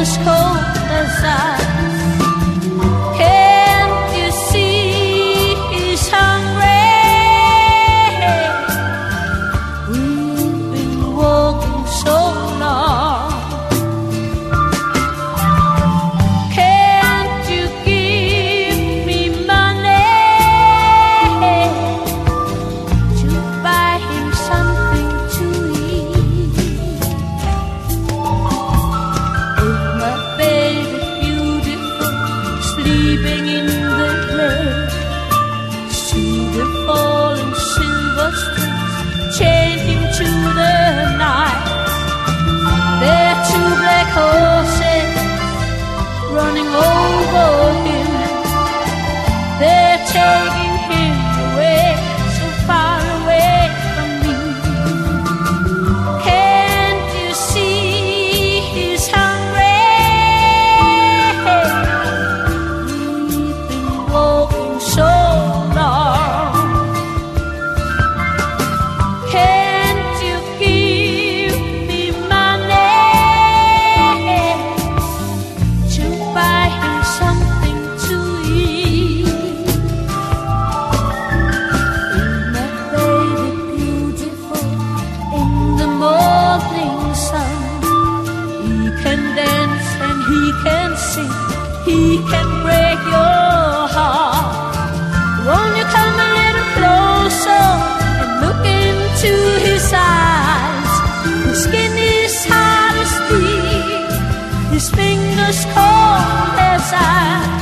fingers cold cold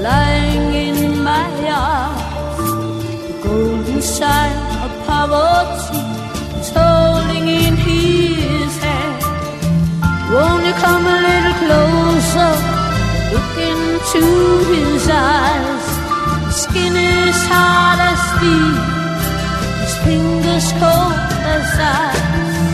lying in my arms? The golden sign of poverty is holding in his hand. Won't you come a little closer? Look into his eyes. His skin is hard as steel, his fingers cold as ice.